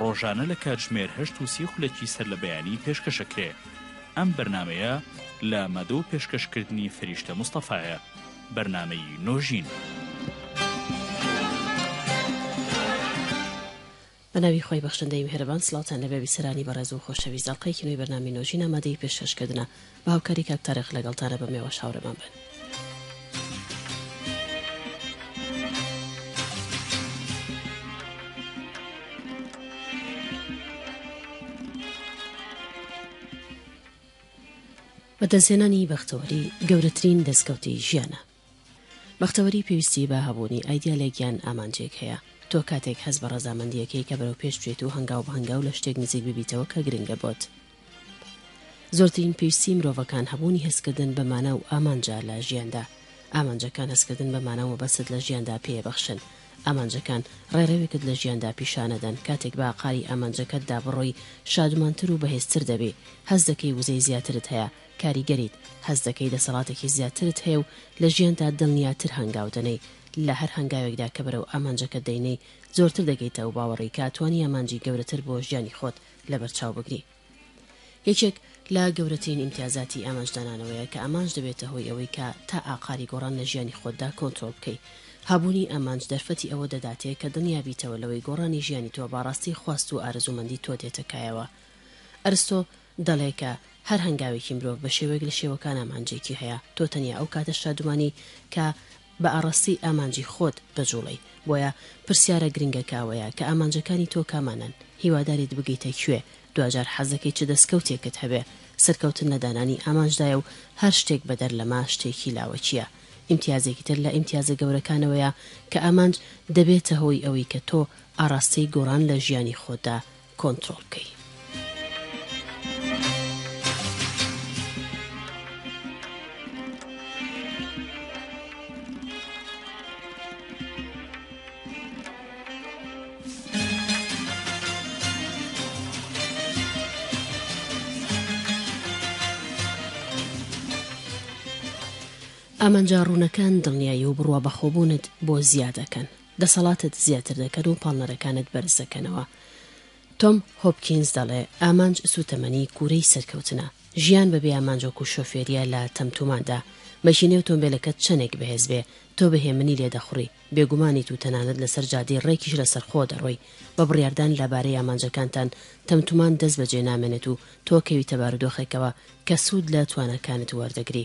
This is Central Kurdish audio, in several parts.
ڕۆژانە لە کاتژمێر هەشت و سی خولەکی سەر لە بەیانی پێشکەشەکرێ ئەم بەرنامەیە لە مەدۆ و پێشکەشکردنی فریشتە مستەفایە بەرنامەی نۆژین. بە ناوی خوای بەخشندەی میهرەبان سڵاوتان لەبێ بیسەرانی بەڕێز و خۆشەویست ئەڵقەیەکی نوێی بەرنامەی نۆژین ئامادەی پێشکەشکردنە. باوکەری کاک تاریق لەگەڵتانە بم ئێوەش هاوڕێمان بن. بەدەستهێنانی بەختەوەری گەورەترین دەستکەوتی ژیانە. بەختەوەری پێویستی بە هەبوونی ئایدیالێک یان ئامانجێک هەیە. تۆ کاتێک هەست بە ڕەزامەندی ئەکەی کە بەرەو پێش بچیت و هەنگاو بە هەنگاو لە شتێک نزیک ببیتەوە کە گرنگە بۆت. زۆرترین پێویستی مرۆڤەکان هەبوونی هەستکردن بە مانا و ئامانجە لە ژیاندا. ئامانجەکان هەستکردن بە مانا و مەبەستت لە ژیاندا پێ بەخشن. ئامانجەکان ڕێڕەوێکت لە ژیاندا پیشان ئەدەن، کاتێک بە قاری ئامانجەکەتدا بڕۆی شادومانتر و بەهێزتر دەبی، هەست دەکەی وزەی زیاترت هەیە، کاریگەریت، هەست دەکەی دەسەڵاتێکی زیاترت هەیە و لە ژیانتا دڵنیاتر هەنگاو دەنێی، لە هەر هەنگاوێکدا کە بەرەو ئامانجەکەت دەینێی زۆرتر دەگەیتە و باوەڕی کە ئەتوانی ئامانجی گەورەتر بۆ ژیانی خۆت لەبەرچاو بگری. یەکێک لە گەورەترین ئیمتیازاتی ئامانجدانانەوەیە کە ئامانج دەبێتە هۆی ئەوەی کە تا ئاقاری گۆڕان لە ژیانی خۆتدا کۆنترۆڵ بکەی. هەبوونی ئامانج دەرفەتی ئەوە دەداتێ کە دڵنیا بیتەوە لەوەی گۆڕانی ژیانی تۆ باڕاستی خواست و ئارەزوومەندی تۆ دێتە کایەوە. ئەرستۆ، دەڵێ کە هەر هەنگاوێکی مرۆڤ بە شێوەیەک لە شێوەکان ئامانجێکی هەیە، تۆ تەنیا ئەو کاتە شادومانی کە بە ئاڕاستەی ئامانجی خۆت دەجوڵێی، بۆیە پرسیارە گرنگەکە ئەوەیە کە ئامانجەکانی تۆ کامانەن، هیواداریت بگەیتە کوێ، دواجار حەزدەکەی چ دەستکەوتێکت هەبێ، سەرکەوتن لە دانانی ئامانجدایە و هەر شتێک بەدەر لەمە شتێکی لاوەکییە، ئیمتیازێکی تر لە ئیمتیازە گەورەکانەوەیە کە ئامانج دەبێتە هۆی ئەوەی کە تۆ ئاڕاستەی گۆڕان لە ژیانی خۆتدا کۆنترۆڵ بکەی. ئامانجە ڕوونەکان، دڵنیایی و بڕوابەخۆبوونت بۆ زیاد ئەکەن. دەسەڵاتت زیاتر دەکەن و پاڵنەرەکانت بەرز دەکەنەوە. تۆم هۆپکینز دەڵێ، ئامانج سووتەمەنی کوورەی سەرکەوتنە. ژیان بەبێ ئامانج وەکوو شۆفێرییە لە تەمتوماندا. مەکینەی ئۆتۆمبێلەکەت چەندێک بەهێز بێ، تۆ بە هێمنی لێ دەخوڕی، بێگومانیت و تەنانەت لەسەر جادەی ڕێکیش لەسەرخۆ دەڕۆی. بە بڕیاردان لەبارەی ئامانجەکانتان، تەمتومان دەست بەجێ نامێنێت و تۆ کەویتە بارودۆخێکەوە کە سوود لە تواناکانت وەردەگری.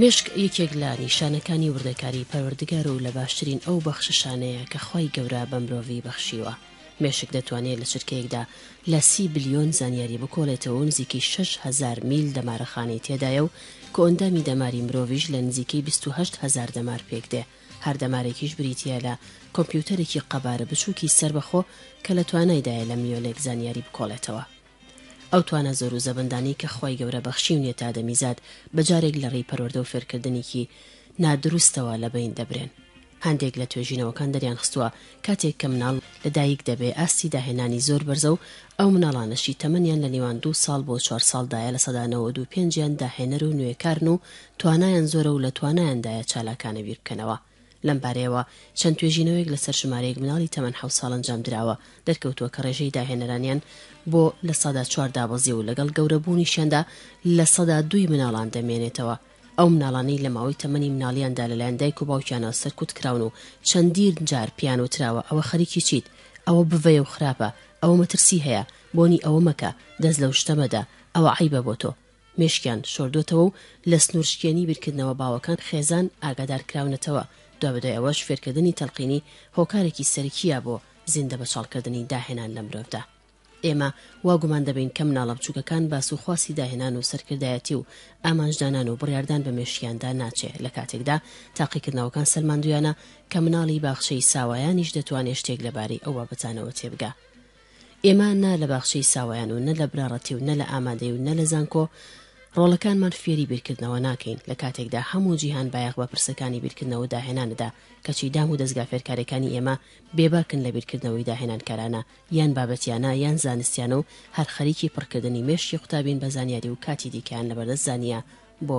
مێشک یەکێک لە نیشانەکانی وردەکاری پەروەردگارە و لە باشترین ئەو بەخششانەیە کە خوای گەورە بە مرۆڤی بەخشیوە، مێشک دەتوانێت لە چرکەیەکدا لە سی بلیۆن زانیاری بکۆڵێتەوە و نزیکەی شەش هەزار میل دەمارەخانەی تێدایە و کۆئەندامی دەماری مرۆڤیش لە نزیکەی بیست و هەشت هەزار دەمار پێکدێ هەر دەمارێکیش بریتییە لە کۆمپیوتەرێکی قەبارە بچووکی سەربەخۆ کە لە توانایدایە لە ملیۆنێک زانیاری بکۆڵێتەوە. ئەو توانا زۆر و زەبەندانەی کە خوای گەورە بەخشیونیە تا ئەدەمیزاد بە جارێک لە ڕێی پەروەردە و فێرکردنیکی نادروستەوە لە بەین دەبرێن. هەندێک لە توێژینەوەکان دەریان خستوە کاتێک کە مناڵ لە دایک دەبێ ئاستی داهێنانی زۆر بەرزە و ئەو مناڵانەشی تەمەنیان لە نێوان دوو ساڵ بۆ چوار ساڵ دایە لە سەدا نەوەد و پێنج یان داهێنەر و نوێکارن و توانایان زۆرە و لە توانایان دایە چالاکانە بیر بکەنەوە لەم بارەیەوە چەند توێژینەوەیەک لەسەر ژمارەیەک مناڵی تەمەن حەوت ساڵ ئەنجام دراوە، دەرکەوتووە کە ڕێژەی داهێنەرانیان بۆ لە سەدا چوار دابەزیوە و لەگەڵ گەورەبوونیشیاندا لە سەدا دووی مناڵان دەمێنێتەوە. ئەو مناڵانەی لە ماوەی تەمەنی مناڵییاندا لەلایەن دایک و باوکیانەوە سەرکوت کراون و چەندین جار پێیان وتراوە ئەوە خەریکی چیت؟ ئەوە بڤەیە و خراپە، ئەوە مەترسی هەیە، بۆنی ئەوە مەکە، دەست لەو شتە مەدە، ئەوە عەیبە بۆ تۆ. مێشکیان شۆردۆتەوە و لە سنوورشکێنی بیرکردنەوە باوەکان خێزان ئاگادارکراونەتەوە، دوابەدوای ئەوەش فێرکردنی تەلقینی هۆکارێکی سەرکییە بۆ زیندە بەچاڵکردنی داهێنان لە مرۆڤدا. ئێمە وا گومان دەبەین کە مناڵە بچووکەکان باس و خواسی داهێنان و سەرکردایەتی و ئامانجدانان و بڕیاردان بە مێشکیاندا ناچێ لە کاتێکدا تاقیکردنەوەکان سەلماندوویانە کە مناڵی باخچەی ساوایانیش دەتوانێ شتێک لەبارەی ئەو بابەتانەوە تێبگا ئێمە نە لە باخچەی ساوایان و نە لە بنەڕەتی و نە لە ئامادەیی و نە لە زانکۆ ڕۆڵەکانمان فێری بیرکردنەوە ناکەین، لە کاتێکدا هەموو جیهان بایەخ بە پرسەکانی بیرکردنەوە و داهێنانەدا، کەچی دام و دەزگا فێرکارێکانی ئێمە بێباکن لە بیرکردنەوەی داهێنانکارانە یان بابەتیانە یان زانستیانە و هەر خەریکی پڕکردنی مێشکی قوتابین بە زانیاری و کاتی دیکەیان لەبەردەستدا نییە بۆ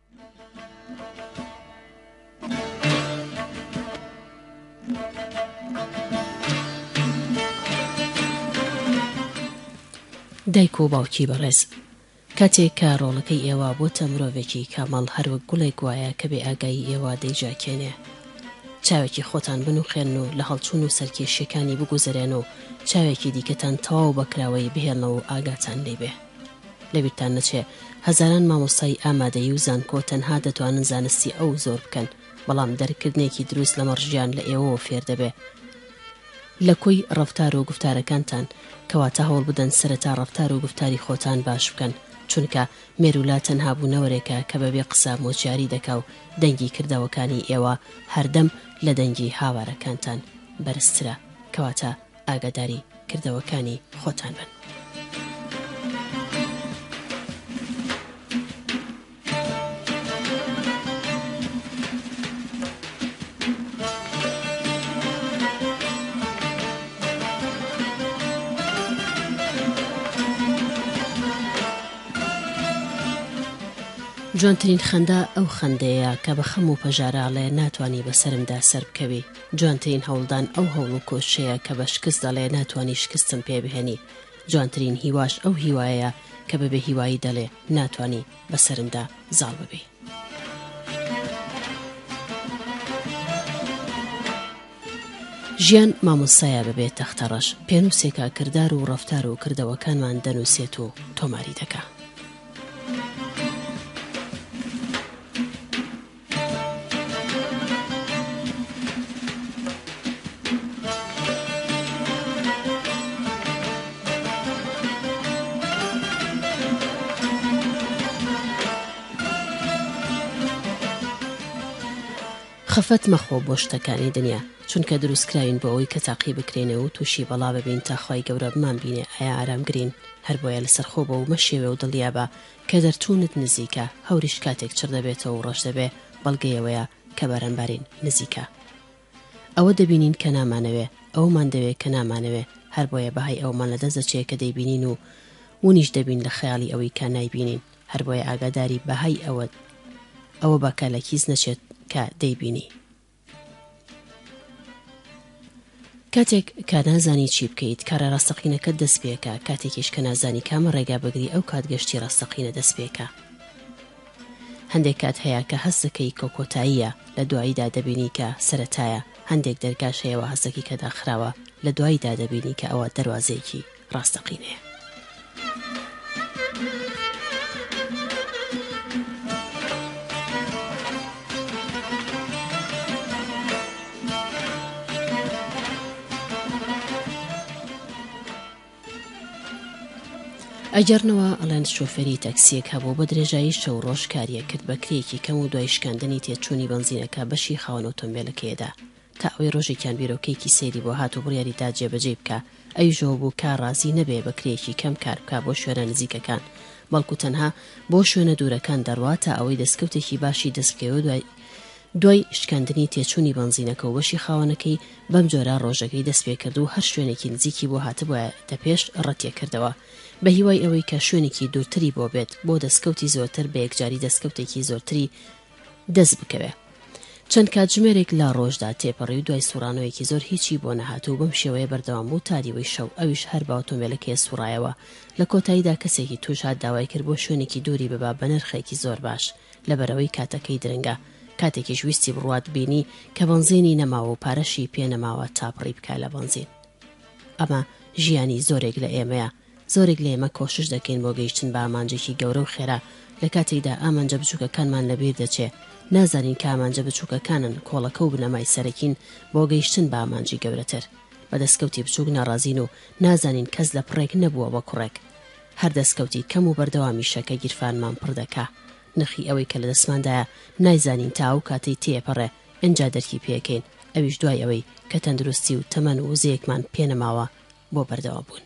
دایک و باوکی بەڕێز کاتێک کە ڕۆڵەکەی ئێوە بۆتە مرۆڤێکی کامەڵ هەروەک گوڵێک وایە کە بێ ئاگایی ئێوە دەیجاکێنێ چاوێکی خۆتان بنوخێن و لە هەڵچوون و سەرکێشیەکانی بگوزەرێن و چاوێکی دیکەتان تەواو بەکراوەی بهێنەوە و ئاگاتان لێبێ لەبیرتان نەچێ هەزاران مامۆستای ئامادەی و زانکۆ تەنها دەتوانن زانستی ئەو زۆر بکەن بەڵام دەرککردنێکی دروست لەمەڕ ژیان لە ئێوەوە فێر دەبێ لە کۆی ڕەفتار و گوفتارەکانتان کەواتە هەوڵ بدەن سەرەتا ڕەفتار و گوفتاری خۆتان باش بکەن چونکە مێروولە تەنها بوونەوەرێکە کە بەبێ قسە مۆچیاری دەکا و دەنگی کردەوەکانی ئێوە هەردەم لە دەنگی هاوارەکانتان بەرزترە کەواتە ئاگاداری کردەوەکانی خۆتان بن. جوانترین خەندە ئەو خەندەیە کە بە خەم و پەژارە ئەڵێ ناتوانی بەسەرمدا سەربکەوی. جوانترین هەوڵدان ئەو هەوڵ و کۆششەیە کە بە شکست دەڵێ ناتوانی شکستم پێ بهێنی، جوانترین هیواش ئەو هیوایەیە کە بە بێ هیوایی دەڵێ ناتوانی بە سەرمدا زاڵ ببی. ژیان مامۆستایە بە بێ تەختەڕەش، پێنووسێکە کردار و ڕەفتار و کردەوەکانمان دەنووسێت و تۆماری دەکا. خەفەت مەخۆ بۆ شتەکانی دنیا چونکە دروستکراوین بۆ ئەوەی کە تاقی بکرێنێ و تووشی بەڵا ببین تاخوای گەورە بمان بینێ ئایا ئارامگرین هەر بۆیە لەسەرخۆ بە و مەشێوێ و دڵیابە کە دەرچوونت نزیکە هەوریش کاتێک چڕ دەبێتەوە و ڕەش دەبێ بەڵگەی ئەوەیە کە بەرەمبارین نزیکە ئەوە دەبینین کە نامانەوێ ئەومان دەوێ کە نامانەوێ هەر بۆیە بەهای ئەومان لە دەست دەچێ کە دەیبینین و ونیش دەبین لە خەیاڵی ئەوەی کە نایبینین هەر بۆیە ئاگاداری بەهای ئەوە ئەوە بە کە لە کیس نەچێت کە دەیبینی کاتێک کە نازانی چی بکەیت کەڕێ ڕاستەقینەکەت دەست پێکە کاتێکیش کە نازانی کامە ڕێگا بگری ئەو کات گەشتی ڕاستەقینە دەست پێکە هەندێک کات هەیە کە هەستەکەی کۆکۆتاییە لە دواییدا دەبینی کە سەتایە هەندێک دەرگاش هەیەەوە هەستەکی کە داخراوە لە دواییدا دەبینی کە ئەوە دەواازەیەکی ڕاستەقینەیە. ئەگەڕنەوە ئەڵێن شۆفێری تەکسیەک هەبوو بە درێژایی شەو ڕۆژ کاریەک کرد بە کرێیەکی کەم و دوای شکاندنی تێچوونی بەنزینەکە بەشی خاوەن ئۆتۆمبێلەکەیەدا تا ئەوەی ڕۆژێکیان بیرۆکەیەکی سەیری بۆ هات و بڕیاری دا جێبەجێی بکا، ئەویش ئەوە بوو کە ڕازی نەبێ بە کرێیەکی کەم کار بکا بۆ شوێنە نزیکەکان، بەڵکوو تەنها بۆ شوێنە دوورەکان دەڕوا تا ئەوەی دەسکەوتێکی باشی دەست بکەوێ دوای دوای شکاندنی تێچوونی بەنزینەکە و بەشی خاوەنەکەی، بەم جۆرە ڕۆژەکەی دەست پێ کرد و هەر شوێنێکی نزیکی بۆ هاتبوایەتە پێش ڕەتی ئەکردەوە بە هیوای ئەوەی کە شوێنێکی دوورتری بۆ بێت بۆ دەسکەوتی زۆرتر بە یەکجاری دەسکەوتێکی زۆرتری دەست بکەوێ. چەند کاتژمێرێک لە ڕۆژدا تێپەڕی و دوای سوڕانەوەیەکی زۆر هیچی بۆ نەهات و بەم شێوەیە بەردەوام بوو تا دیوەی شەو ئەویش هەر بە ئۆتۆمبیلەکەی سوڕایەوە لە کۆتاییدا کەسێکی توش هات داوای کرد بۆ شوێنێکی دووری ببا بە نرخێکی زۆر باش لەبەرەوەی کاتەکەی درنگە کاتێکیش ویستی بڕوات بینی کە بەنزینی نەماوە و پارەشی پێ نەماوە تاپڕی بکە لە بەنزین ئەمە ژیانی زۆرێک لە ئێمەیە زۆرێک لە ئێمە کۆشش دەکەین بۆ گەیشتن بە ئامانجێکی گەورە و خێرا، لە کاتێکدا ئامانجە بچووکەکانمان لە بیر دەچێ، نازانین کە ئامانجە بچووکەکانن کۆڵەکە و بنەمای سەرەکین بۆ گەیشتن بە ئامانجی گەورەتر. بە دەسکەوتی بچووک ناڕازین و نازانین کەس لە پڕێک نەبووە بە کوڕێک. هەر دەسکەوتی کەم و بەردەوامیشە کە گیرفانمان پڕ دەکا. نرخی ئەوەی کە لە دەستماندایە نایزانین تا ئەو کاتەی تێیەپەڕێ ئینجا دەرکی پێکەین، ئەویش دوای ئەوەی کە تەندروستی و تەمەن و وزەیەکمان پێ نەماوە بۆ بەردەوام بوون.